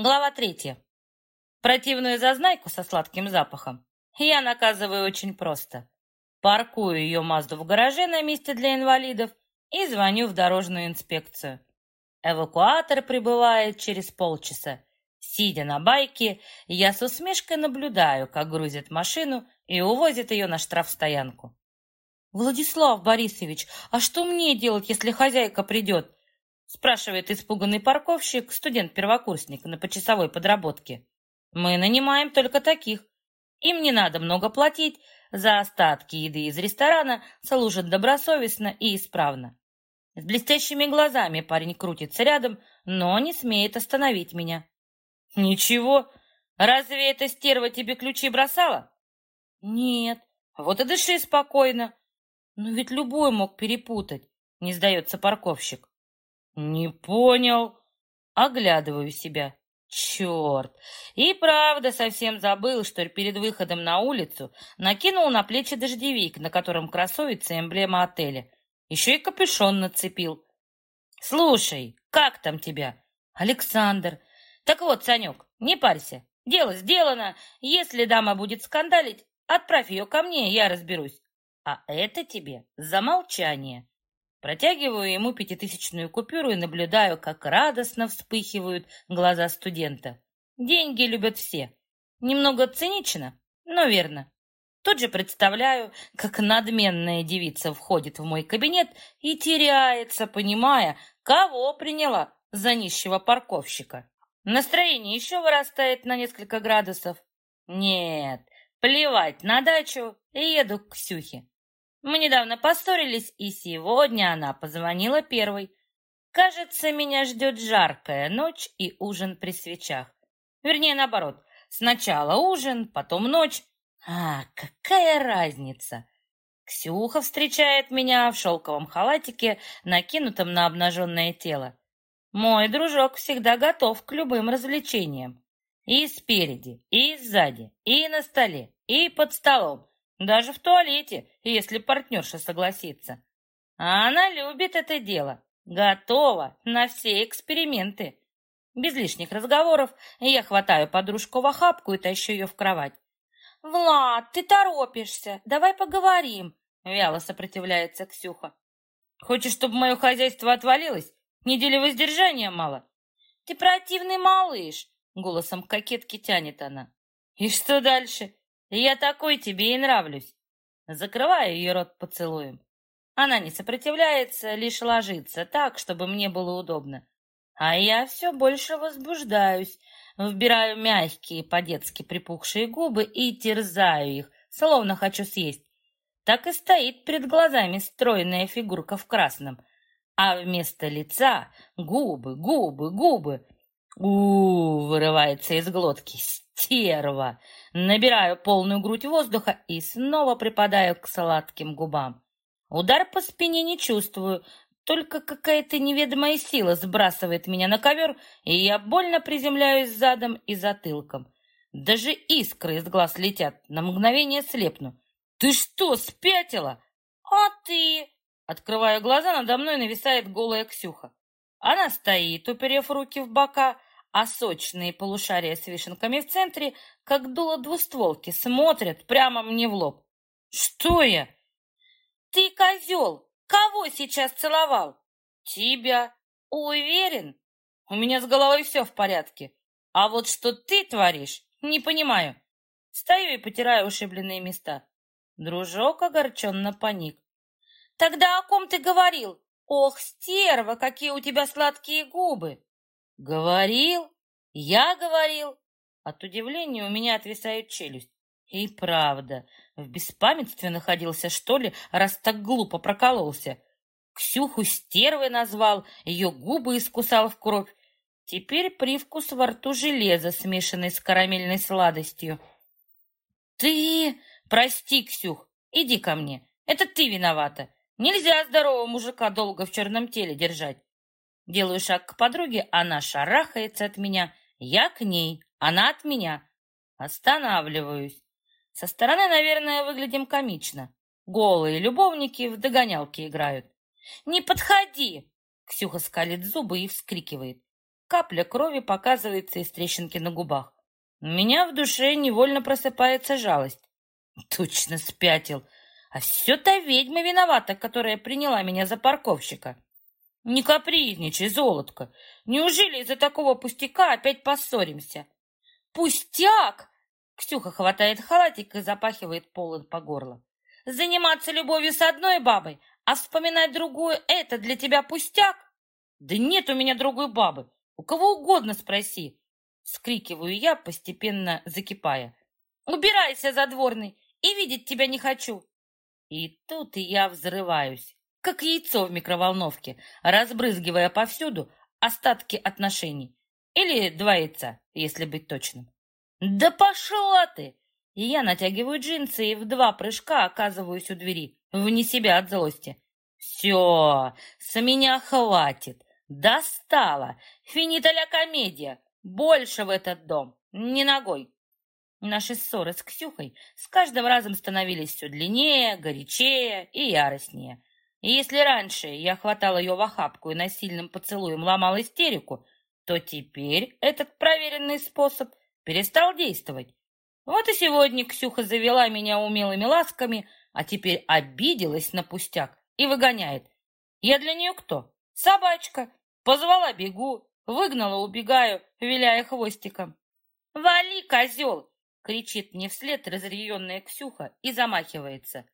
Глава третья. Противную зазнайку со сладким запахом я наказываю очень просто. Паркую ее Мазду в гараже на месте для инвалидов и звоню в дорожную инспекцию. Эвакуатор прибывает через полчаса. Сидя на байке, я с усмешкой наблюдаю, как грузят машину и увозят ее на штрафстоянку. «Владислав Борисович, а что мне делать, если хозяйка придет?» Спрашивает испуганный парковщик, студент-первокурсник на почасовой подработке. Мы нанимаем только таких. Им не надо много платить, за остатки еды из ресторана служат добросовестно и исправно. С блестящими глазами парень крутится рядом, но не смеет остановить меня. «Ничего, разве эта стерва тебе ключи бросала?» «Нет, вот и дыши спокойно. Но ведь любой мог перепутать», — не сдается парковщик. «Не понял». Оглядываю себя. Черт! И правда совсем забыл, что перед выходом на улицу накинул на плечи дождевик, на котором красуется эмблема отеля. Еще и капюшон нацепил. «Слушай, как там тебя?» «Александр. Так вот, Санек, не парься. Дело сделано. Если дама будет скандалить, отправь ее ко мне, я разберусь. А это тебе за молчание. Протягиваю ему пятитысячную купюру и наблюдаю, как радостно вспыхивают глаза студента. Деньги любят все. Немного цинично, но верно. Тут же представляю, как надменная девица входит в мой кабинет и теряется, понимая, кого приняла за нищего парковщика. Настроение еще вырастает на несколько градусов. Нет, плевать на дачу и еду к Ксюхе. Мы недавно поссорились, и сегодня она позвонила первой. Кажется, меня ждет жаркая ночь и ужин при свечах. Вернее, наоборот. Сначала ужин, потом ночь. А, какая разница? Ксюха встречает меня в шелковом халатике, накинутом на обнаженное тело. Мой дружок всегда готов к любым развлечениям. И спереди, и сзади, и на столе, и под столом. Даже в туалете, если партнерша согласится. А она любит это дело, готова на все эксперименты. Без лишних разговоров я хватаю подружку в охапку и тащу ее в кровать. «Влад, ты торопишься, давай поговорим», — вяло сопротивляется Ксюха. «Хочешь, чтобы мое хозяйство отвалилось? Недели воздержания мало?» «Ты противный малыш», — голосом кокетки тянет она. «И что дальше? Я такой тебе и нравлюсь. Закрываю ее рот поцелуем. Она не сопротивляется, лишь ложится так, чтобы мне было удобно. А я все больше возбуждаюсь, вбираю мягкие, по-детски припухшие губы и терзаю их, словно хочу съесть. Так и стоит перед глазами стройная фигурка в красном, а вместо лица губы, губы, губы. У, вырывается из глотки. Стерва! Набираю полную грудь воздуха и снова припадаю к сладким губам. Удар по спине не чувствую, только какая-то неведомая сила сбрасывает меня на ковер, и я больно приземляюсь задом и затылком. Даже искры из глаз летят, на мгновение слепну. «Ты что, спятила?» «А ты?» Открываю глаза, надо мной нависает голая Ксюха. Она стоит, уперев руки в бока, а сочные полушария с вишенками в центре, как дуло двустволки, смотрят прямо мне в лоб. «Что я?» «Ты козел! Кого сейчас целовал?» «Тебя. Уверен?» «У меня с головой все в порядке. А вот что ты творишь, не понимаю». Стою и потираю ушибленные места. Дружок огорченно паник. «Тогда о ком ты говорил? Ох, стерва, какие у тебя сладкие губы!» «Говорил? Я говорил?» От удивления у меня отвисает челюсть. И правда, в беспамятстве находился, что ли, раз так глупо прокололся. Ксюху стервой назвал, ее губы искусал в кровь. Теперь привкус во рту железа, смешанный с карамельной сладостью. «Ты... Прости, Ксюх, иди ко мне. Это ты виновата. Нельзя здорового мужика долго в черном теле держать. Делаю шаг к подруге, она шарахается от меня. Я к ней, она от меня. Останавливаюсь. Со стороны, наверное, выглядим комично. Голые любовники в догонялки играют. «Не подходи!» Ксюха скалит зубы и вскрикивает. капля крови показывается из трещинки на губах. У меня в душе невольно просыпается жалость. Точно спятил. А все та ведьма виновата, которая приняла меня за парковщика. Не капризничай, золотко. Неужели из-за такого пустяка опять поссоримся? Пустяк! Ксюха хватает халатик и запахивает полон по горло. Заниматься любовью с одной бабой, а вспоминать другую — это для тебя пустяк? Да нет у меня другой бабы. У кого угодно спроси. Скрикиваю я, постепенно закипая. Убирайся, задворный, и видеть тебя не хочу. И тут я взрываюсь, как яйцо в микроволновке, разбрызгивая повсюду остатки отношений. Или два яйца, если быть точным. «Да пошла ты!» И я натягиваю джинсы и в два прыжка оказываюсь у двери, вне себя от злости. «Все, с меня хватит! Достала! Финита ля комедия! Больше в этот дом! Не ногой!» Наши ссоры с Ксюхой с каждым разом становились все длиннее, горячее и яростнее. И если раньше я хватала ее в охапку и насильным поцелуем ломала истерику, то теперь этот проверенный способ перестал действовать. Вот и сегодня Ксюха завела меня умелыми ласками, а теперь обиделась на пустяк и выгоняет. Я для нее кто? Собачка. Позвала бегу, выгнала убегаю, виляя хвостиком. «Вали, козел!» кричит мне вслед разъяренная Ксюха и замахивается.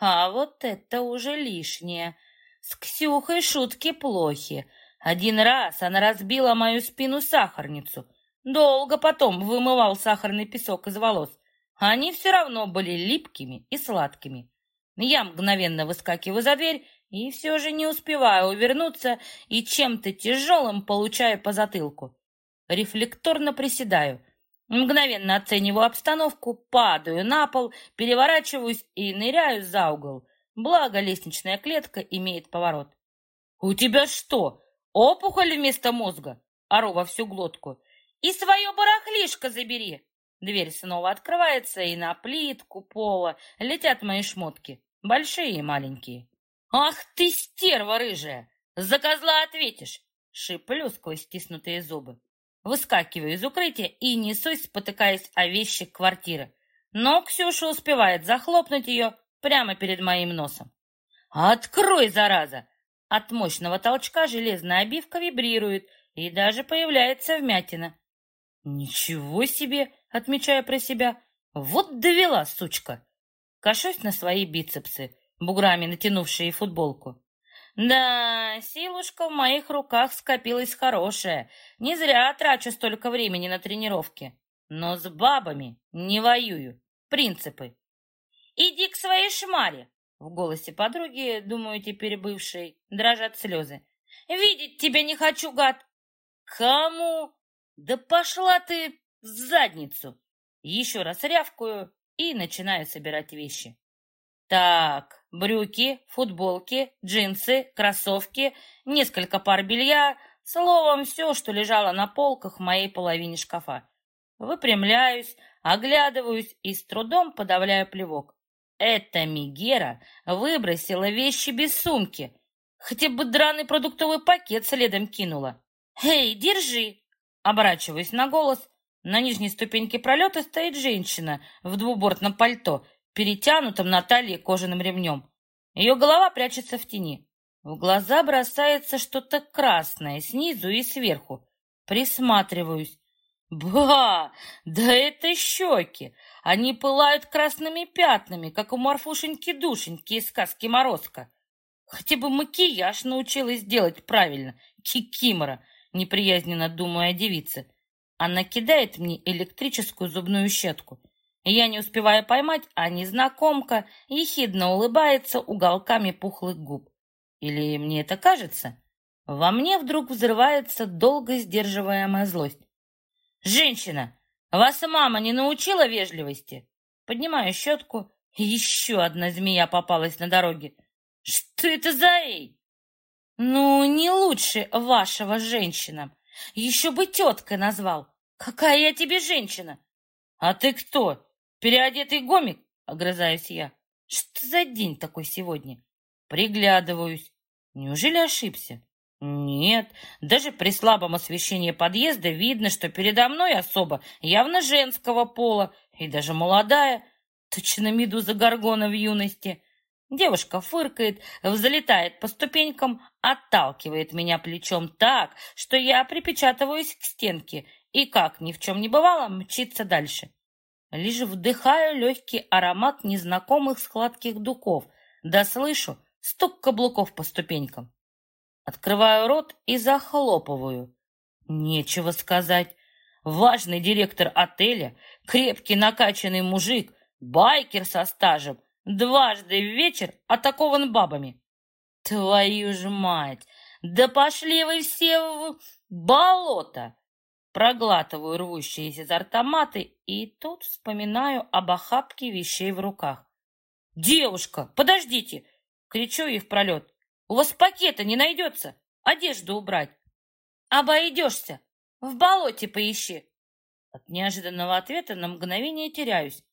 А вот это уже лишнее. С Ксюхой шутки плохи. Один раз она разбила мою спину сахарницу. Долго потом вымывал сахарный песок из волос. Они все равно были липкими и сладкими. Я мгновенно выскакиваю за дверь и все же не успеваю увернуться и чем-то тяжелым получаю по затылку. Рефлекторно приседаю. Мгновенно оцениваю обстановку, падаю на пол, переворачиваюсь и ныряю за угол. Благо, лестничная клетка имеет поворот. «У тебя что, опухоль вместо мозга?» Ору во всю глотку. «И свое барахлишко забери!» Дверь снова открывается, и на плитку пола летят мои шмотки, большие и маленькие. «Ах ты, стерва рыжая! За козла ответишь!» Шиплю сквозь стиснутые зубы. Выскакиваю из укрытия и несусь, спотыкаясь о вещи квартиры. Но Ксюша успевает захлопнуть ее прямо перед моим носом. «Открой, зараза!» От мощного толчка железная обивка вибрирует, и даже появляется вмятина. «Ничего себе!» — отмечаю про себя. «Вот довела, сучка!» Кашусь на свои бицепсы, буграми натянувшие футболку. Да, силушка в моих руках скопилась хорошая. Не зря трачу столько времени на тренировки. Но с бабами не воюю. Принципы. Иди к своей шмаре. В голосе подруги, думаю, теперь бывшей, дрожат слезы. Видеть тебя не хочу, гад. Кому? Да пошла ты в задницу. Еще раз рявкую и начинаю собирать вещи. Так, брюки, футболки, джинсы, кроссовки, несколько пар белья, словом, все, что лежало на полках в моей половине шкафа. Выпрямляюсь, оглядываюсь и с трудом подавляю плевок. Эта Мигера выбросила вещи без сумки. Хотя бы драный продуктовый пакет следом кинула. «Эй, держи!» Оборачиваясь на голос, на нижней ступеньке пролета стоит женщина в двубортном пальто перетянутым на талии кожаным ремнем. Ее голова прячется в тени. В глаза бросается что-то красное снизу и сверху. Присматриваюсь. Ба! Да это щеки! Они пылают красными пятнами, как у Марфушеньки-душеньки из сказки Морозко. Хотя бы макияж научилась делать правильно, кикимора, неприязненно думая о девице. Она кидает мне электрическую зубную щетку. Я не успеваю поймать, а незнакомка ехидно улыбается уголками пухлых губ. Или мне это кажется? Во мне вдруг взрывается долго сдерживаемая злость. «Женщина, вас мама не научила вежливости?» Поднимаю щетку, еще одна змея попалась на дороге. «Что это за эй?» «Ну, не лучше вашего женщина. Еще бы теткой назвал. Какая я тебе женщина?» «А ты кто? Переодетый гомик, огрызаюсь я. Что за день такой сегодня? Приглядываюсь. Неужели ошибся? Нет, даже при слабом освещении подъезда видно, что передо мной особа явно женского пола и даже молодая, точно медуза Гаргона в юности. Девушка фыркает, взлетает по ступенькам, отталкивает меня плечом так, что я припечатываюсь к стенке и, как ни в чем не бывало, мчится дальше. Лишь вдыхаю легкий аромат незнакомых складких духов, да слышу стук каблуков по ступенькам. Открываю рот и захлопываю. Нечего сказать. Важный директор отеля, крепкий накачанный мужик, байкер со стажем, дважды в вечер атакован бабами. Твою ж мать! Да пошли вы все в болото! Проглатываю рвущиеся из автоматы и тут вспоминаю об охапке вещей в руках. «Девушка, подождите!» — кричу ей пролет. «У вас пакета не найдется! Одежду убрать!» «Обойдешься! В болоте поищи!» От неожиданного ответа на мгновение теряюсь,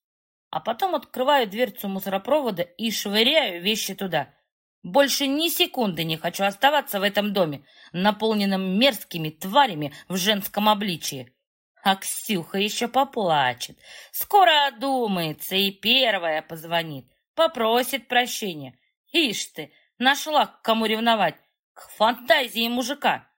а потом открываю дверцу мусоропровода и швыряю вещи туда. Больше ни секунды не хочу оставаться в этом доме, наполненном мерзкими тварями в женском обличии. А Ксюха еще поплачет. Скоро одумается и первая позвонит, попросит прощения. Ишь ты, нашла к кому ревновать, к фантазии мужика.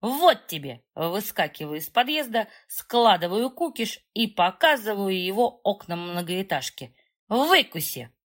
Вот тебе! Выскакиваю из подъезда, складываю кукиш и показываю его окнам многоэтажки. Выкуси!